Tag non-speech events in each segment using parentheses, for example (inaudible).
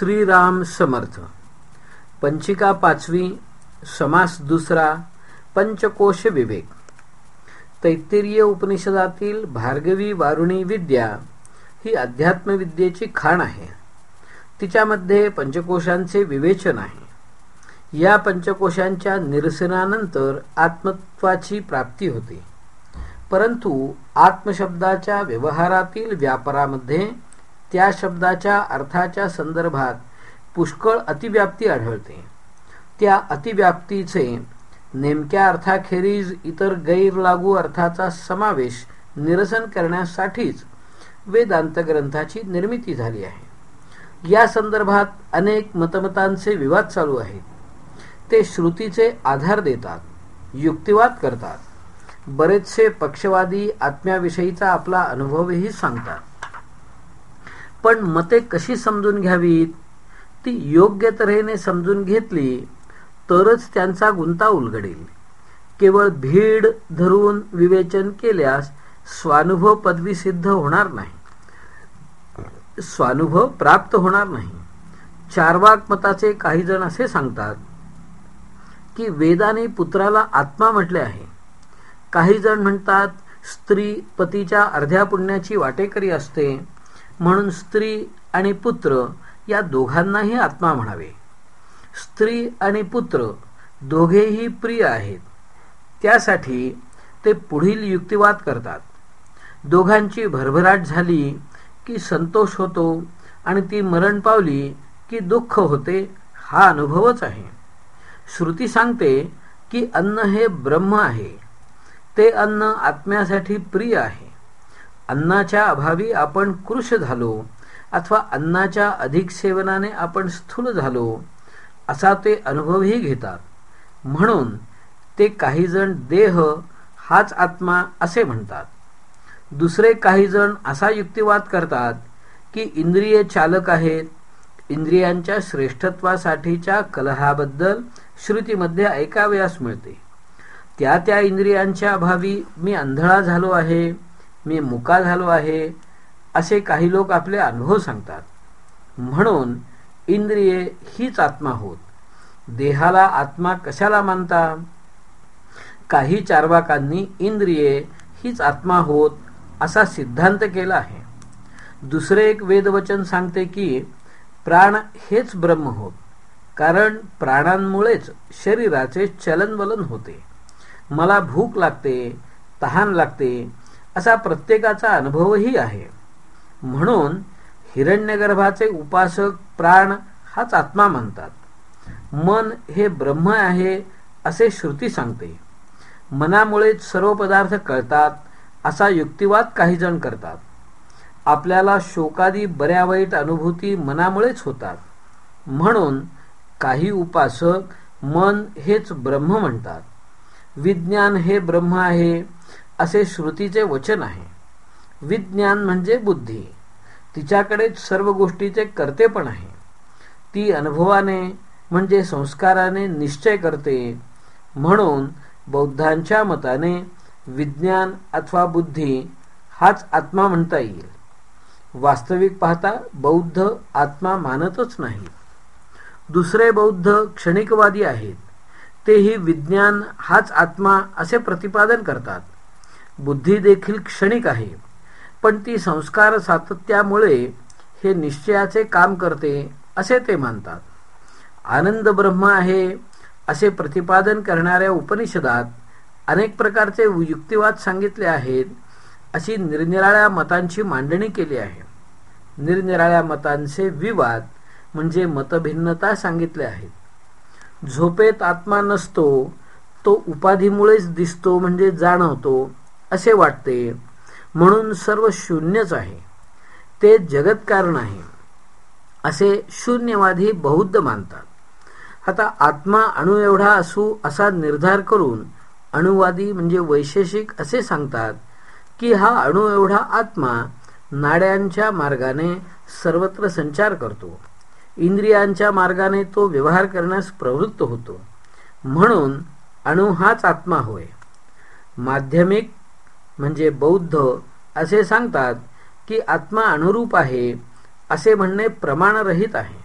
श्रीराम समर्थ. पंचिका पाचवी समास दुसरा पंचकोश विवेक. तैत्तिरीय उपनिषदातील भार्गवी वारुणी विद्या ही अध्यात्मविद्येची खाण आहे. तिच्यामध्ये पंचकोशांचे विवेचन आहे. या पंचकोशांच्या निरसनानंतर आत्मत्वाची प्राप्ती होते. परंतु आत्मशब्दाच्या व्यवहारातील व्यापारामध्ये त्या शब्दाच्या अर्थाच्या संदर्भात पुष्कळ अतिव्याप्ती आढळते. त्या अतिव्याप्तीचे नेमक्या अर्थाखेरीज इतर गैरलागू अर्थाचा समावेश निरसन करण्यासाठीच वेदांत ग्रंथाची निर्मिती झाली आहे. या संदर्भात अनेक मतमतांचे विवाद चालू आहेत. ते श्रुतीचे आधार देतात युक्तिवाद करतात. बरेचसे पक्षवादी आत्म्याविषयीचा आपला अनुभवही सांगतात. पण मते कशी समजून घ्यावीत? ती योग्य तऱ्हेने समजून घेतली तरच त्यांचा गुंता उलगडेल. केवळ भीड धरून विवेचन केल्यास स्वानुभव पदवी सिद्ध होणार नाही. स्वानुभव प्राप्त होणार नाही. चारवाक मताचे काही जण असे सांगतात की वेदाने पुत्राला आत्मा म्हटले आहे. काही जण म्हणतात स्त्री पतीच्या अर्ध्या पुण्याची वाटेकरी असते. म्हणून स्त्री आणि पुत्र या दोघांनाही आत्मा म्हणावे. स्त्री आणि पुत्र दोघेही प्रिय आहेत. त्यासाठी ते पुढील युक्तिवाद करतात. दोघांची भरभराट झाली की संतोष होतो आणि ती मरण पावली की दुःख होते हा अनुभवच आहे. श्रुती सांगते की अन्न हे ब्रह्म आहे. ते अन्न आत्म्यासाठी प्रिय आहे. अन्नाच्या अभावी आपण कृश झालो अथवा अन्नाच्या अधिक सेवनाने आपण स्थूल झालो असा ते अनुभवही घेतात. म्हणून ते काही जण देह हाच आत्मा असे म्हणतात. दुसरे काही जण असा युक्तिवाद करतात की इंद्रिय चालक आहेत इंद्रियांच्या श्रेष्ठत्वासाठीच्या कलहाबद्दल श्रुतीमध्ये ऐकावयास मिळते. त्या त्या इंद्रियांच्या अभावी मी अंधळा झालो आहे मी मुका झालो आहे असे काही लोक आपले अनुभव सांगतात. म्हणून इंद्रिये हीच आत्मा होत. देहाला आत्मा कशाला मानता? काही चारवाकांनी इंद्रिये हीच आत्मा होत असा सिद्धांत केला आहे. दुसरे एक वेदवचन सांगते की प्राण हेच ब्रह्म होत कारण प्राणांमुळेच शरीराचे चलनवलन होते. मला भूक लागते तहान लागते असा प्रत्येकाचा अनुभवही आहे. म्हणून हिरण्यगर्भाचे उपासक प्राण हाच आत्मा म्हणतात. मन हे ब्रह्म आहे असे श्रुती सांगते. मनामुळेच सर्व पदार्थ कळतात असा युक्तिवाद काही जण करतात. आपल्याला शोकादी बऱ्या वाईट अनुभूती मनामुळेच होतात. म्हणून काही उपासक मन हेच ब्रह्म म्हणतात. विज्ञान हे ब्रह्म आहे असे श्रुतीचे वचन आहे. विज्ञान म्हणजे बुद्धी. तिच्याकडेच सर्व गोष्टीचे कर्तेपण आहे. ती अनुभवाने म्हणजे संस्काराने निश्चय करते. म्हणून बौद्धांच्या मताने विज्ञान अथवा बुद्धी हाच आत्मा म्हणता येईल. वास्तविक पाहता बौद्ध आत्मा मानतच नाही. दुसरे बौद्ध क्षणिकवादी आहेत. तेही विज्ञान हाच आत्मा असे प्रतिपादन करतात. बुद्धी देखील क्षणिक आहे. पण ती संस्कार सातत्यामुळे हे निश्चयाचे काम करते असे ते मानतात. आनंद ब्रह्म आहे असे प्रतिपादन करणाऱ्या उपनिषदात अनेक प्रकारचे युक्तिवाद सांगितले आहेत अशी निरनिराळ्या मतांची मांडणी केली आहे. निरनिराळ्या मतांचे विवाद म्हणजे मतभिन्नता सांगितले आहेत. झोपेत आत्मा नसतो तो उपाधीमुळेच दिसतो म्हणजे जाणवतो असे वाटते. म्हणून सर्व शून्यच आहे. ते जगत्कारण आहे असे शून्यवादी बौद्ध मानतात. आता आत्मा अणु एवढा असू असा निर्धार करून अणुवादी म्हणजे वैशेषिक असे सांगतात की हा अणु एवढा आत्मा नाड्यांच्या मार्गाने सर्वत्र संचार करतो. इंद्रियांच्या मार्गाने तो व्यवहार करण्यास प्रवृत्त होतो. म्हणून अणु हाच आत्मा होय. माध्यमिक म्हणजे बौद्ध असे सांगतात की आत्मा अनुरूप आहे असे म्हणणे प्रमाणरहित आहे.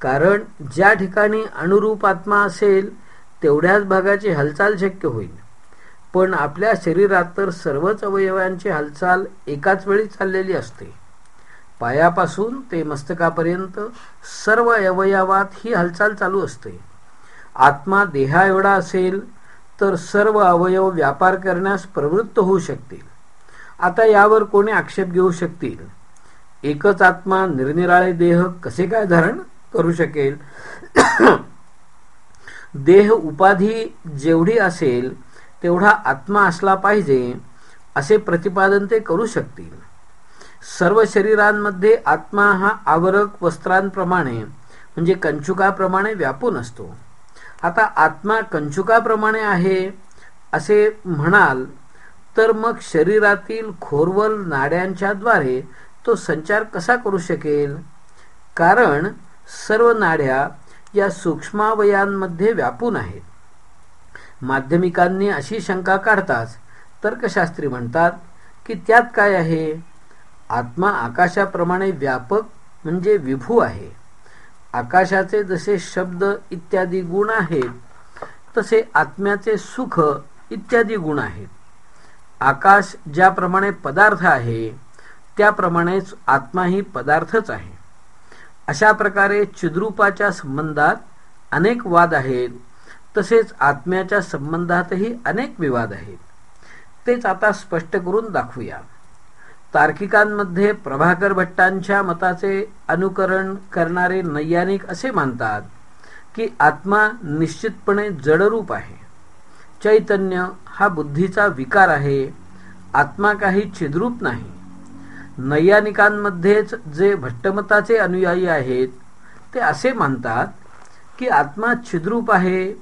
कारण ज्या ठिकाणी अनुरूप आत्मा असेल तेवढ्याच भागाची हालचाल शक्य होईल. पण आपल्या शरीरात तर सर्वच अवयवांची हालचाल एकाच वेळी चाललेली असते. पायापासून ते मस्तकापर्यंत सर्व अवयवात ही हालचाल चालू असते. आत्मा देहा एवढा असेल तर सर्व अवयव व्यापार करण्यास प्रवृत्त होऊ शकतील. आता यावर कोणी आक्षेप घेऊ शकतील? एकच आत्मा निरनिराळे देह कसे काय धारण करू शकेल? (coughs) देह उपाधी जेवढी असेल तेवढा आत्मा असला पाहिजे असे प्रतिपादन ते करू शकतील. सर्व शरीरांमध्ये आत्मा हा आवरक वस्त्रांप्रमाणे म्हणजे कंचुकाप्रमाणे व्यापून असतो. आता आत्मा कंचुकाप्रमाणे आहे असे म्हणाल तर मग शरीरातील खोरवल नाड्यांच्या द्वारे तो संचार कसा करू शकेल? कारण सर्व नाड्या या सूक्ष्मावयांमध्ये व्यापून आहेत. माध्यमिकांनी अशी शंका काढताच तर्कशास्त्री म्हणतात की त्यात काय आहे? आत्मा आकाशाप्रमाणे व्यापक म्हणजे विभू आहे. आकाशाचे जसे शब्द इत्यादी गुण आहेत तसे आत्म्याचे सुख इत्यादी गुण आहेत. आकाश ज्याप्रमाणे पदार्थ आहे त्याप्रमाणेच आत्माही पदार्थच आहे. अशा प्रकारे चिद्रूपाच्या संबंधात अनेक वाद आहेत तसेच आत्म्याच्या संबंधातही अनेक विवाद आहेत. तेच आता स्पष्ट करून दाखवूया. तार्किकांमध्ये प्रभाकर भट्टांच्या मताचे अनुकरण करणारे नैयानिक असे मानतात की आत्मा निश्चितपणे जडरूप आहे. चैतन्य हा बुद्धीचा विकार आहे आत्मा काही छिद्रूप नाही. नैयानिकांमध्येच जे भट्टमताचे अनुयायी आहेत ते असे मानतात की आत्मा छिद्रूप आहे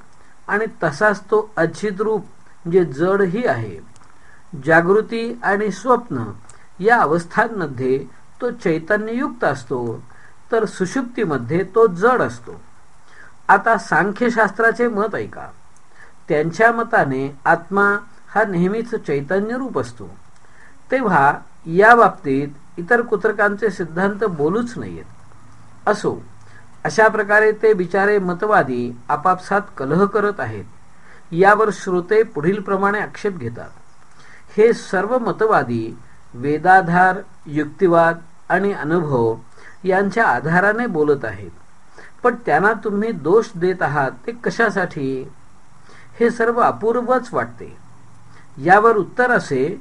आणि तसाच तो अछिद्रूप म्हणजे जडही आहे. जागृती आणि स्वप्न या अवस्थांमध्ये तो चैतन्ययुक्त असतो तर सुषुप्तीमध्ये तो जड असतो. आता सांख्यशास्त्राचे मत ऐका. त्यांच्या मताने आत्मा हा नेहमीच चैतन्यरूप असतो. तेव्हा या बाबतीत इतर कुत्रकांचे सिद्धांत बोलूच नयेत असो अशा प्रकारे ते बिचारे मतवादी आपापसात कलह करत आहेत. यावर श्रोते पुढील प्रमाणे आक्षेप घेतात. हे सर्व मतवादी वेदाधार युक्तिवाद आणि अनुभव यांच्या आधाराने बोलत आहेत. पण त्यांना तुम्ही दोष देत आहात ते कशासाठी? हे सर्व अपूर्वच वाटते. यावर उत्तर असे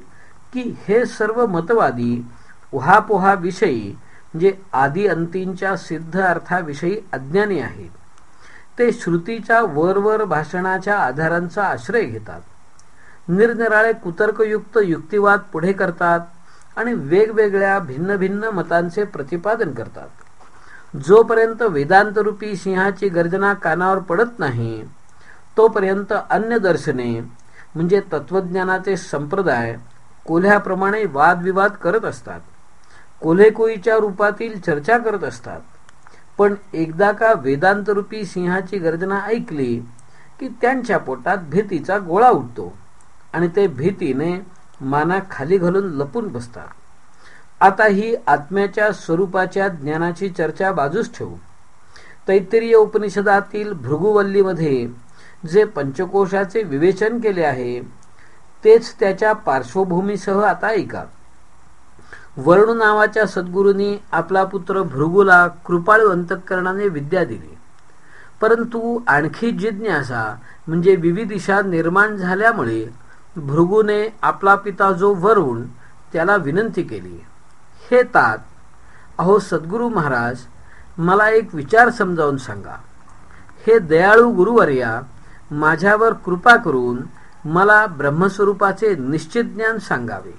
की हे सर्व मतवादी उहापोहाविषयी जे आदी अंतींच्या सिद्ध अर्थाविषयी अज्ञानी आहेत ते श्रुतीच्या वरवर भाषणाच्या आधारांचा आश्रय घेतात. निरनिराळे कुतर्कयुक्त युक्तिवाद पुढे करतात आणि वेगवेगळ्या भिन्न भिन्न मतांचे प्रतिपादन करतात. जोपर्यंत वेदांतरूपी सिंहाची गर्जना कानावर पडत नाही तोपर्यंत अन्य दर्शने म्हणजे तत्वज्ञानाचे संप्रदाय कोल्ह्याप्रमाणे वादविवाद करत असतात. कोल्हेकोईच्या रूपातील चर्चा करत असतात. पण एकदा का वेदांतरूपी सिंहाची गर्जना ऐकली की त्यांच्या पोटात भीतीचा गोळा उठतो आणि ते भीतीने माना खाली घालून लपून बसतात. आता ही आत्म्याच्या स्वरूपाच्या ज्ञानाची चर्चा बाजूस ठेवू. तैतरीय उपनिषदातील भृगुवल्लीमध्ये जे पंचकोशाचे विवेचन केले आहे तेच त्याच्या पार्श्वभूमीसह आता ऐका. वरुण नावाच्या सद्गुरूंनी आपला पुत्र भृगूला कृपाळू अंतकरणाने विद्या दिली. परंतु आणखी जिज्ञासा म्हणजे विविध दिशा निर्माण झाल्यामुळे भृगूने आपला पिता जो वरुण त्याला विनंती केली. हे तात अहो सद्गुरू महाराज मला एक विचार समजावून सांगा. हे दयाळू गुरुवर्या माझ्यावर कृपा करून मला ब्रह्मस्वरूपाचे निश्चित ज्ञान सांगावे.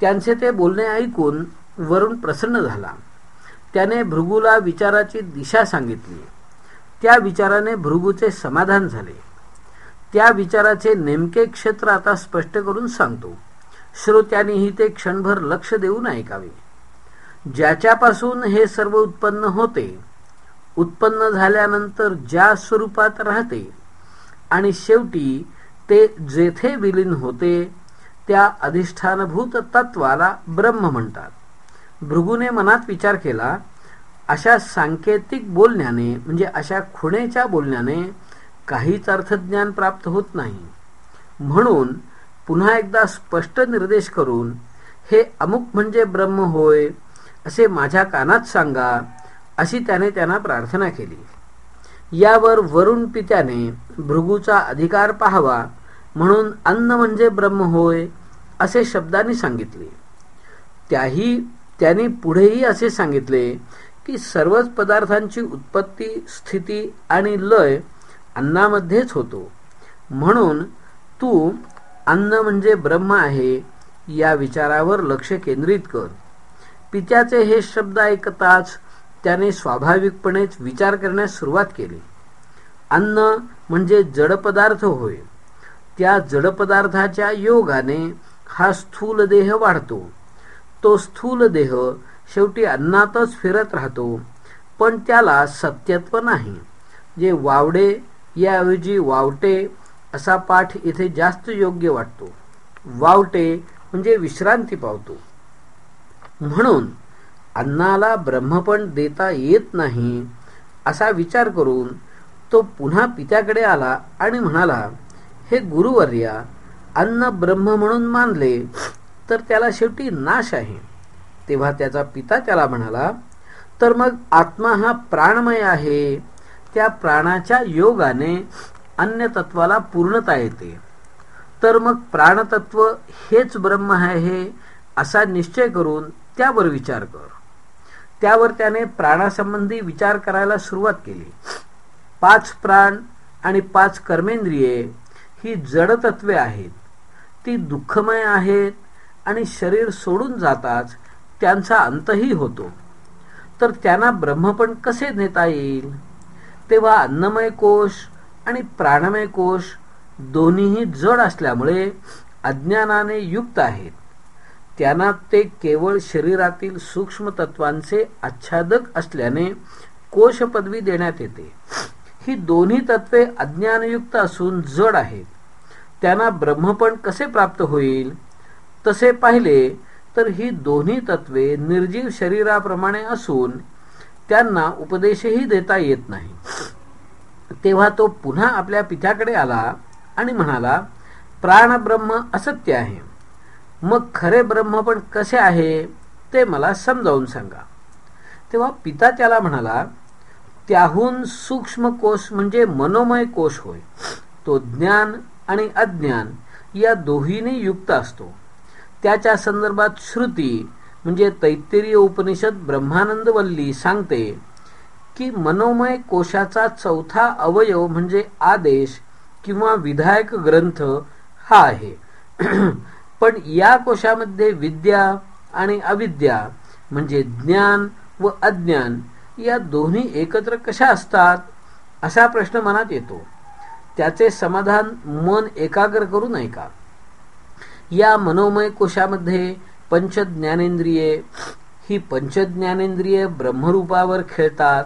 त्यांचे ते बोलणे ऐकून वरुण प्रसन्न झाला. त्याने भृगूला विचाराची दिशा सांगितली. त्या विचाराने भृगूचे समाधान झाले. त्या विचाराचे नेमके क्षेत्र आता स्पष्ट करून सांगतो. श्रोत्यांनीही ते क्षणभर लक्ष देऊन ऐकावे. ज्याच्यापासून हे सर्व उत्पन्न होते उत्पन्न झाल्यानंतर ज्या स्वरूपात राहते आणि शेवटी ते जेथे विलीन होते त्या अधिष्ठानभूत तत्वाला ब्रह्म म्हणतात. भृगूने मनात विचार केला अशा सांकेतिक बोलण्याने म्हणजे अशा खुणेच्या बोलण्याने काहीच अर्थज्ञान प्राप्त होत नाही. म्हणून पुन्हा एकदा स्पष्ट निर्देश करून हे अमुक म्हणजे ब्रह्म होय असे माझ्या कानात सांगा अशी त्याने त्यांना प्रार्थना केली. यावर वरुण पित्याने भृगूचा अधिकार पाहावा म्हणून अन्न म्हणजे ब्रह्म होय असे शब्दांनी सांगितले. त्याही त्यांनी पुढेही असे सांगितले की सर्वच पदार्थांची उत्पत्ती स्थिती आणि लय अन्नामध्येच होतो. म्हणून तू अन्न म्हणजे ब्रह्म आहे या विचारावर लक्ष केंद्रित कर. पित्याचे हे शब्द ऐकताच त्याने स्वाभाविकपणेच विचार करण्यास सुरुवात केली. अन्न म्हणजे जडपदार्थ होय. त्या जडपदार्थाच्या योगाने हा स्थूल देह वाढतो. तो स्थूल देह शेवटी अन्नातच फिरत राहतो पण त्याला सत्यत्व नाही. जे वावडे याऐवजी वावटे असा पाठ इथे जास्त योग्य वाटतो. वावटे म्हणजे विश्रांती पावतो. म्हणून अन्नाला ब्रह्मपण देता येत नाही असा विचार करून तो पुन्हा पित्याकडे आला आणि म्हणाला हे गुरुवर्या अन्न ब्रह्म म्हणून मानले तर त्याला शेवटी नाश आहे. तेव्हा त्याचा पिता त्याला म्हणाला तर मग आत्मा हा प्राणमय आहे. त्या प्राणाच्या योगाने अन्य तत्वाला पूर्णता येते. तर मग प्राणतत्व हेच ब्रह्म आहे असा निश्चय करून त्यावर विचार कर. त्यावर त्याने प्राणासंबंधी विचार करायला सुरुवात केली. पाच प्राण आणि पाच कर्मेंद्रिये ही जडतत्वे आहेत. ती दुःखमय आहेत आणि शरीर सोडून जाताच त्यांचा अंतही होतो. तर त्यांना ब्रह्मपण कसे नेता येईल? तेव्हा अन्नमय कोश आणि प्राणमय कोश दोन्हीही जड असल्यामुळे अज्ञानाने युक्त आहेत. त्यांना ते केवळ शरीरातील सूक्ष्म तत्वांचे आच्छादक असल्याने कोश पदवी देण्यात येते. ही दोन्ही तत्वे अज्ञानयुक्त असून जड आहेत. त्यांना ब्रह्मपण कसे प्राप्त होईल? तसे पाहिले तर ही दोन्ही तत्वे निर्जीव शरीराप्रमाणे असून त्यांना उपदेशही देता येत नाही. तेव्हा तो पुन्हा आपल्या पित्याकडे आला आणि म्हणाला प्राणब्रह्म असत्य आहे. मग खरे ब्रह्म पण कसे आहे ते मला समजावून सांगा. तेव्हा पिता त्याला म्हणाला त्याहून सूक्ष्म कोश म्हणजे मनोमय कोश होय. तो ज्ञान आणि अज्ञान या दोन्हीने युक्त असतो. त्याच्या संदर्भात श्रुती म्हणजे तैत्तिरीय उपनिषद ब्रह्मानंद वल्ली सांगते की मनोमय कोशाचा चौथा अवयव म्हणजे आदेश किंवा विधायक ग्रंथ हा आहे. (clears throat) पण या कोशामध्ये विद्या आणि अविद्या म्हणजे ज्ञान व अज्ञान या दोन्ही एकत्र कशा असतात असा प्रश्न मनात येतो. त्याचे समाधान मन एकाग्र करून ऐका या मनोमय कोशामध्ये पंचज्ञानेंद्रिये. ही पंचज्ञानेंद्रिये ब्रह्मरूपावर खेळतात.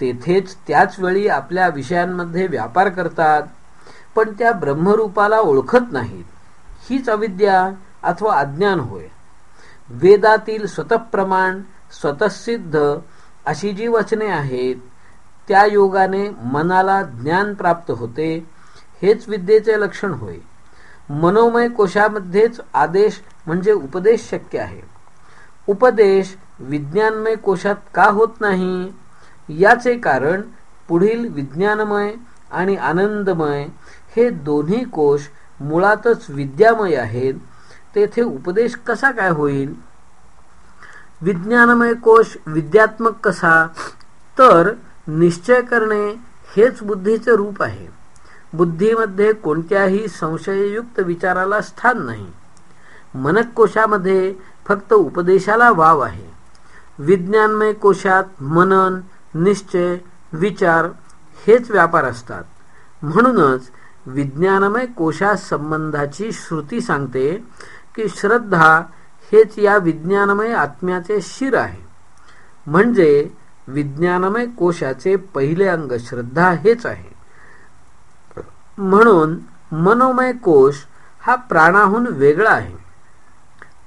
तेथेच त्याच वेळी आपल्या विषयांमध्ये व्यापार करतात. पण त्या ब्रह्मरूपाला ओळखत नाहीत. हीच अविद्या अथवा अज्ञान होय. वेदातील स्वतःप्रमाण स्वतःसिद्ध अशी जी वचने आहेत त्या योगाने मनाला ज्ञान प्राप्त होते. हेच विद्येचे लक्षण होय. मनोमय कोशामध्येच आदेश म्हणजे उपदेश शक्य आहे. उपदेश विज्ञानमय कोशात का होत नाही? याचे कारण पुढील विज्ञानमय आणि आनंदमय हे दोन्ही कोश मुळातच विद्यामय आहेत. तेथे उपदेश कसा काय होईल? विज्ञानमय कोश विद्यात्मक कसा? तर निश्चय करणे हेच बुद्धीचे रूप आहे. बुद्धीमध्ये कोणत्याही संशययुक्त विचाराला स्थान नाही. मनकोशामध्ये फक्त उपदेशाला वाव आहे. विज्ञानमय कोशात मनन निश्चय विचार हेच व्यापार असतात. म्हणूनच विज्ञानमय कोशासंबंधाची श्रुती सांगते की श्रद्धा हेच या विज्ञानमय आत्म्याचे शिर आहे. म्हणजे विज्ञानमय कोशाचे पहिले अंग श्रद्धा हेच आहे. म्हणून मनोमय कोश हा प्राणाहून वेगळा आहे.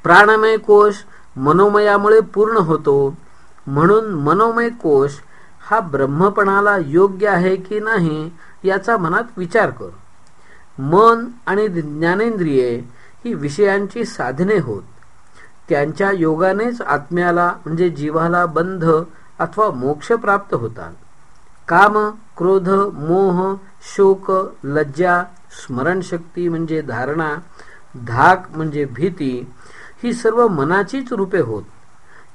प्राणमय कोश मनोमयामुळे पूर्ण होतो. म्हणून मनोमय कोश हा ब्रह्मपणाला योग्य आहे की नाही याचा मनात विचार कर. मन आणि ज्ञानेंद्रिये ही विषयांची साधने होत. त्यांच्या योगानेच आत्म्याला म्हणजे जीवाला बंध अथवा मोक्ष प्राप्त होतात. काम क्रोध मोह शोक लज्जा स्मरणशक्ती म्हणजे धारणा धाक म्हणजे भीती ही सर्व मनाचीच रूपे होत.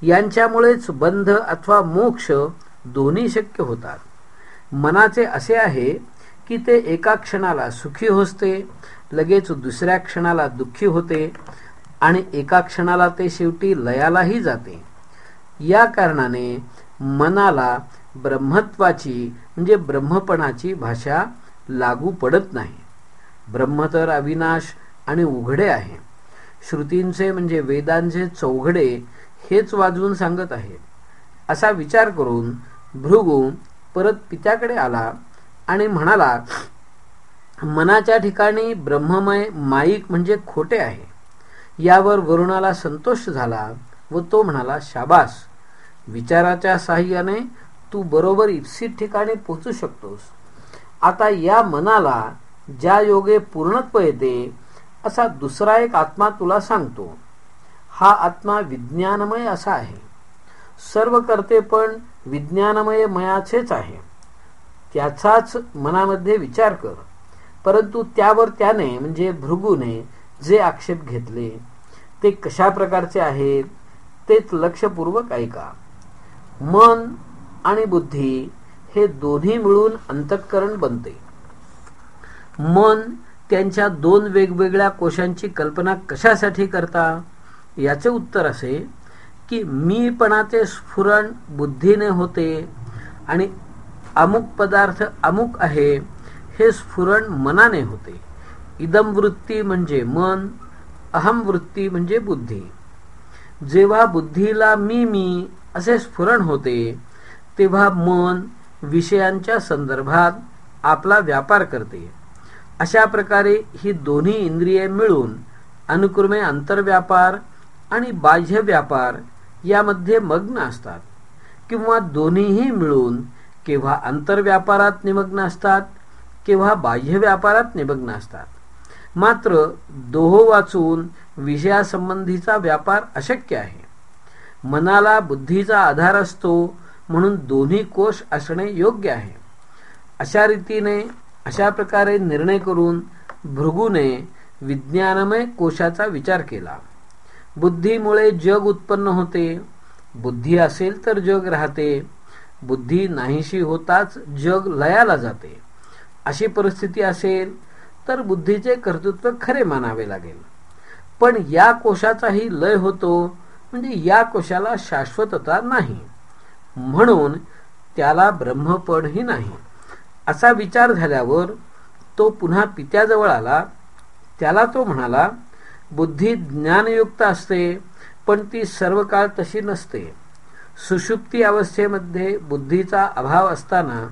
यांच्यामुळेच बंध अथवा मोक्ष दोन्ही शक्य होतात. मनाचे असे आहे की ते एका क्षणाला सुखी होते लगेच दुसऱ्या क्षणाला दुःखी होते आणि एका क्षणाला ते शेवटी लयालाही जाते. या कारणाने मनाला ब्रह्मत्वाची म्हणजे ब्रह्मपणाची भाषा लागू पडत नाही. ब्रह्म तर अविनाश आणि उघडे आहे. श्रुतींचे म्हणजे वेदांचे चौघडे हेच वाजवून सांगत आहे असा विचार करून भृगू परत पित्याकडे आला आणि म्हणाला मनाच्या ठिकाणी ब्रह्ममय माईक म्हणजे खोटे आहे. यावर वरुणाला संतोष झाला व तो म्हणाला शाबास विचाराच्या साह्याने तू बरोबर इप्सित ठिकाणी पोचू शकतोस. आता या मनाला ज्या योगे पूर्णत्व येते असा दुसरा एक आत्मा तुला सांगतो. हा आत्मा विज्ञानमय असा आहे. सर्व करते पण विज्ञानमय मयाचेच आहे. त्याचाच मनामध्ये विचार कर. परंतु त्यावर त्याने म्हणजे भृगूने जे आक्षेप घेतले ते कशा प्रकारचे आहेत तेच लक्षपूर्वक ऐका. मन आणि बुद्धी हे दोन्ही मिळून अंतःकरण बनते. मन त्यांच्या दोन वेगवेगळ्या कोशांची कल्पना कशासाठी करता? याचे उत्तर असे की मीपणाचे स्फुरण बुद्धीने होते आणि अमुक पदार्थ अमुक आहे हे स्फुरण मनाने होते. इदम वृत्ती म्हणजे मन अहम वृत्ती म्हणजे बुद्धी. जेव्हा बुद्धीला मी मी असे स्फुरण होते तेव्हा मन विषयांच्या संदर्भात आपला व्यापार करते. अशा प्रकारे ही दोन्ही इंद्रिये मिळून अनुक्रमे आंतरव्यापार आणि बाह्य व्यापार यामध्ये मग्न असतात. किंवा दोन्हीही मिळून केव्हा आंतरव्यापारात निमग्न असतात केव्हा बाह्य व्यापारात निमग्न असतात. मात्र दोहो वाचून विषयासंबंधीचा व्यापार अशक्य आहे. मनाला बुद्धीचा आधार असतो म्हणून दोन्ही कोश असणे योग्य आहे. अशा रीतीने अशा प्रकारे निर्णय करून भृगूने विज्ञानमय कोशाचा विचार केला. बुद्धीमुळे जग उत्पन्न होते. बुद्धी असेल तर जग राहते. बुद्धी नाहीशी होताच जग लयाला जाते. अशी परिस्थिती असेल तर बुद्धीचे कर्तृत्व खरे मानावे लागेल. पण या कोशाचाही लय होतो म्हणजे या कोशाला शाश्वतता नाही. म्हणून त्याला ब्रह्मपडही नाही. असा विचार झाल्यावर तो पुन्हा पित्याजवळ आला. त्याला तो म्हणाला बुद्धी ज्ञानयुक्त असते पण ती सर्व काळ तशी नसते. सुषुप्ती अवस्थेमध्ये बुद्धीचा अभाव असताना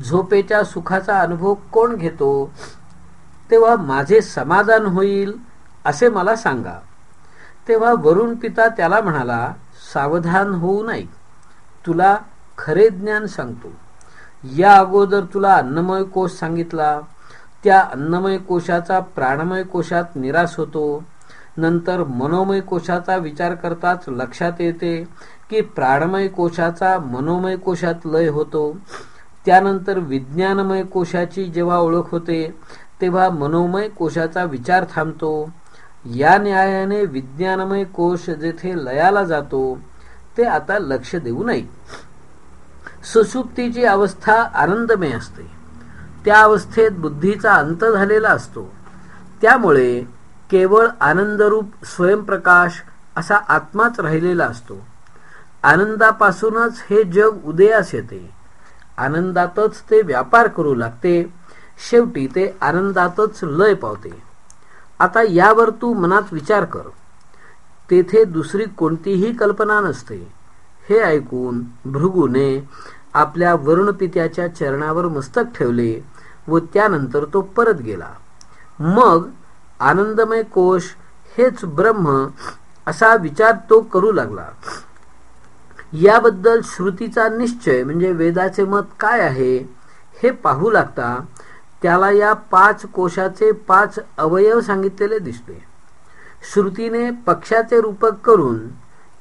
झोपेच्या सुखाचा अनुभव कोण घेतो? तेव्हा माझे समाधान होईल असे मला सांगा. तेव्हा वरुण पिता त्याला म्हणाला सावधान होऊ नये. तुला खरे ज्ञान सांगतो. या अगोदर तुला अन्नमय कोश सांगितला. त्या अन्नमय कोशाचा प्राणमय कोशात निराश होतो. नंतर मनोमय कोशाचा विचार करताच लक्षात येते की प्राणमय कोशाचा मनोमय कोशात लय होतो. त्यानंतर विज्ञानमय कोशाची जेव्हा ओळख होते तेव्हा मनोमय कोशाचा विचार थांबतो. या न्यायाने विज्ञानमय कोश जेथे लयाला जातो ते आता लक्ष देऊ नये. सुसुप्तीची अवस्था आनंदमय असते. त्या अवस्थेत बुद्धीचा अंत झालेला असतो. त्यामुळे केवळ आनंदरूप स्वयंप्रकाश असा आत्माच राहिलेला असतो. आनंदापासूनच हे जग उदयास येते. आनंदातच ते व्यापार करू लागते. शेवटी ते आनंदातच लय पावते. आता यावर तू मनात विचार कर. तेथे दुसरी कोणतीही कल्पना नसते. हे ऐकून भृगूने आपल्या वरुणपित्याच्या चरणावर मस्तक ठेवले व त्यानंतर तो परत गेला. मग आनंदमय कोश हेच ब्रह्म असा विचार तो करू लागला. याबद्दल श्रुतीचा निश्चय म्हणजे वेदाचे मत काय आहे हे पाहू लागता त्याला या पाच कोशाचे पाच अवयव सांगितलेले दिसते श्रुतीने पक्षाचे रूपक करून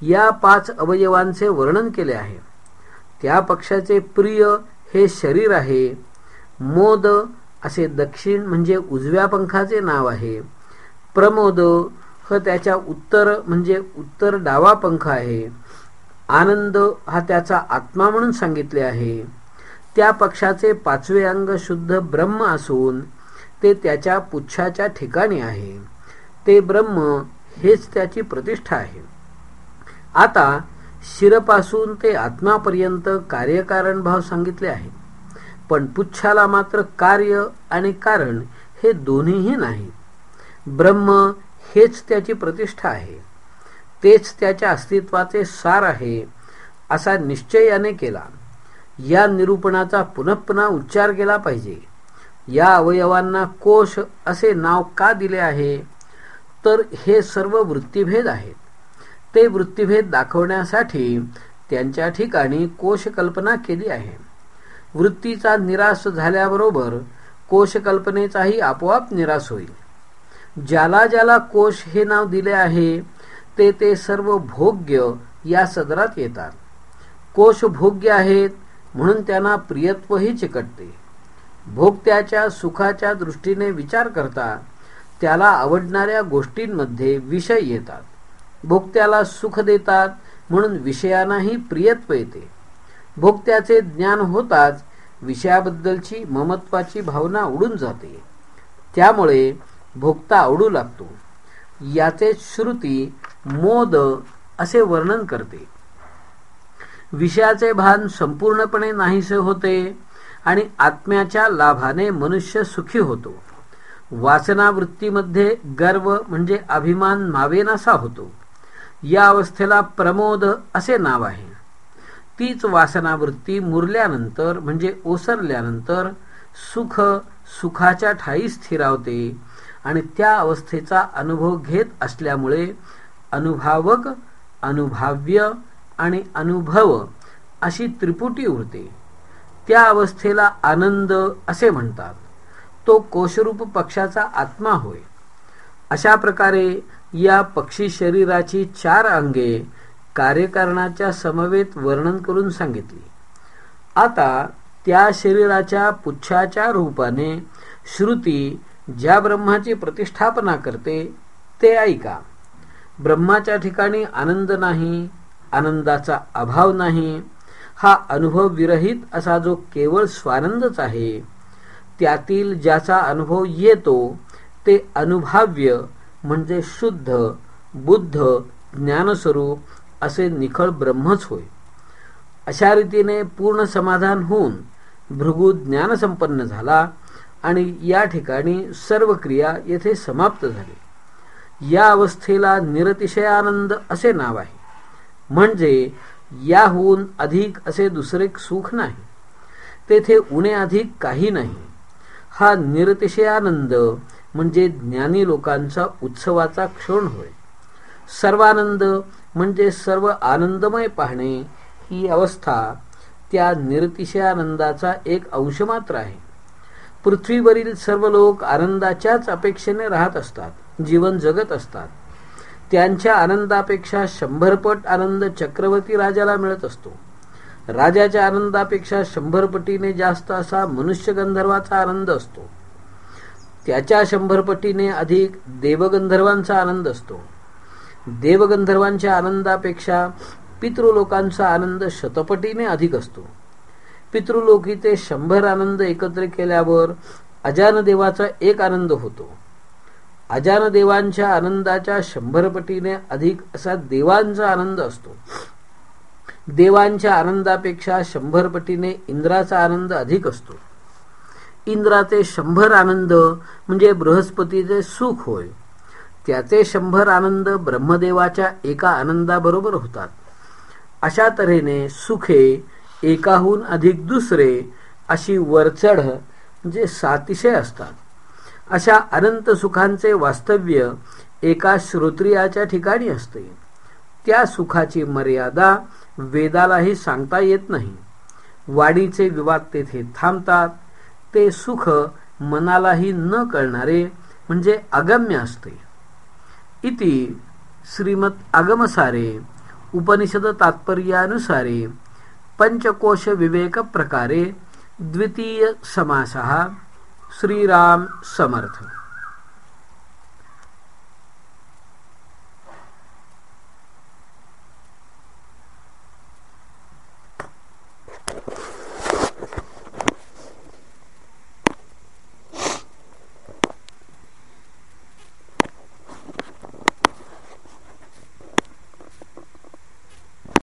या पाच अवयवांचे वर्णन केले आहे. त्या पक्षाचे प्रिय हे शरीर आहे. मोद असे दक्षिण म्हणजे उजव्या पंखाचे नाव आहे. प्रमोद ह त्याच्या उत्तर म्हणजे उत्तर डावा पंख आहे. आनंद हा त्याचा आत्मा म्हणून सांगितले आहे. त्या पक्षाचे पाचवे अंग शुद्ध ब्रह्म असून ते त्याच्या पुच्छाच्या ठिकाणी आहे. ते ब्रह्म हेच त्याची प्रतिष्ठा आहे. आता शिरपासून ते आत्मापर्यंत कार्यकारण भाव सांगितले आहे. पण पुच्छाला मात्र कार्य आणि कारण हे दोन्हीही नाही. ब्रह्म हेच त्याची प्रतिष्ठा आहे. तेच त्याच्या अस्तित्वाचे सार आहे असा निश्चय याने केला. या निरूपणाचा पुनः उच्चार केला पाहिजे. या अवयवांना कोश असे नाव का दिले आहे? तर हे सर्व वृत्तीभेद आहेत. ते वृत्तीभेद दाखवण्यासाठी त्यांच्या ठिकाणी कोश कल्पना केली आहे. वृत्तीचा निराश झाल्याबरोबर कोशकल्पनेचाही आपोआप निराश होईल. ज्याला ज्याला कोश हे नाव दिले आहे ते ते सर्व भोग्य या सदरात येतात. कोश भोग्य आहेत म्हणून त्यांना प्रियत्वही चिकटते. भोगत्याच्या सुखाच्या दृष्टीने विचार करता त्याला आवडणाऱ्या गोष्टींमध्ये विषय येतात. भोक्त्याला सुख देतात म्हणून विषयांनाही प्रियत्व येते. भोक्त्याचे ज्ञान होताच विषयाबद्दलची ममत्वाची भावना उडून जाते. त्यामुळे भोक्ता आवडू लागतो. याचे श्रुती मोद असे वर्णन करते. विषयाचे भान संपूर्णपणे नाहीसे होते आणि आत्म्याच्या लाभाने मनुष्य सुखी होतो. वाचनावृत्तीमध्ये गर्व म्हणजे अभिमान मावेनासा होतो. या अवस्थेला प्रमोद असे नाव आहे. तीच वासनावृत्ती मुरल्यानंतर म्हणजे ओसरल्यानंतर सुख सुखाच्या ठाई स्थिरावते आणि त्या अवस्थेचा अनुभव घेत असल्यामुळे अनुभावक अनुभाव्य आणि अनुभव अशी त्रिपुटी उरते. त्या अवस्थेला आनंद असे म्हणतात. तो कोशरूप पक्षाचा आत्मा होय. अशा प्रकारे या पक्षी शरीराची चार अंगे कार्यकारणाच्या समवेत वर्णन करून सांगितली. आता त्या शरीराच्या पुच्छाच्या रूपाने श्रुती ज्या ब्रह्माची प्रतिष्ठापना करते ते ऐका. ब्रह्माच्या ठिकाणी आनंद नाही आनंदाचा अभाव नाही हा अनुभव विरहित असा जो केवळ स्वानंदच आहे त्यातील ज्याचा अनुभव येतो ते अनुभाव्य म्हणजे शुद्ध बुद्ध ज्ञानस्वरूप असे निखळ ब्रह्मच होय. अशा रीतीने पूर्ण समाधान होऊन भृगु ज्ञानसंपन्न झाला आणि या ठिकाणी सर्व क्रिया येथे समाप्त झाली. या अवस्थेला निरतिशय आनंद असे नाव आहे. म्हणजे याहून अधिक असे दुसरे सुख नाही. तेथे उणे अधिक काही नाही. हा निरतिशय आनंद म्हणजे ज्ञानी लोकांचा उत्सवाचा क्षण होय. सर्वानंद म्हणजे सर्व आनंदमय पाहणे ही अवस्था त्या निरतिशयानंदाचा एक अंश मात्र आहे. पृथ्वीवरील सर्व लोक आनंदाच्याच अपेक्षेने राहत असतात जीवन जगत असतात. त्यांच्या आनंदापेक्षा शंभरपट आनंद चक्रवर्ती राजाला मिळत असतो. राजाच्या आनंदापेक्षा शंभरपटीने जास्त असा मनुष्य गंधर्वाचा आनंद असतो. त्याच्या शंभर पटीने अधिक देवगंधर्वांचा आनंद असतो. देवगंधर्वांच्या आनंदापेक्षा पितृलोकांचा आनंद शतपटीने अधिक असतो. पितृलोकी ते शंभर आनंद एकत्र केल्यावर अजान देवाचा एक आनंद होतो. अजान देवांच्या आनंदाच्या शंभर पटीने अधिक असा देवांचा आनंद असतो. देवांच्या आनंदापेक्षा शंभर पटीने इंद्राचा आनंद अधिक असतो. इंद्राचे शंभर आनंद म्हणजे बृहस्पतीचे सुख होय. त्याचे शंभर आनंद ब्रह्मदेवाच्या एका आनंदाबरोबर होतात. अशा तऱ्हेने सुखे एकाहून अधिक दुसरे अशी वरचढ म्हणजे सातिशय असतात. अशा अनंत सुखांचे वास्तव्य एका श्रोत्रियाच्या ठिकाणी असते. त्या सुखाची मर्यादा वेदालाही सांगता येत नाही. वाडीचे विवाद तेथे थांबतात. ते सुख मनालाही न कळणारे म्हणजे अगम्य असते. इति श्रीमत आगमसारे उपनिषद तात्पर्यानुसारे पंचकोश विवेक प्रकारे द्वितीय समासः श्रीराम समर्थ।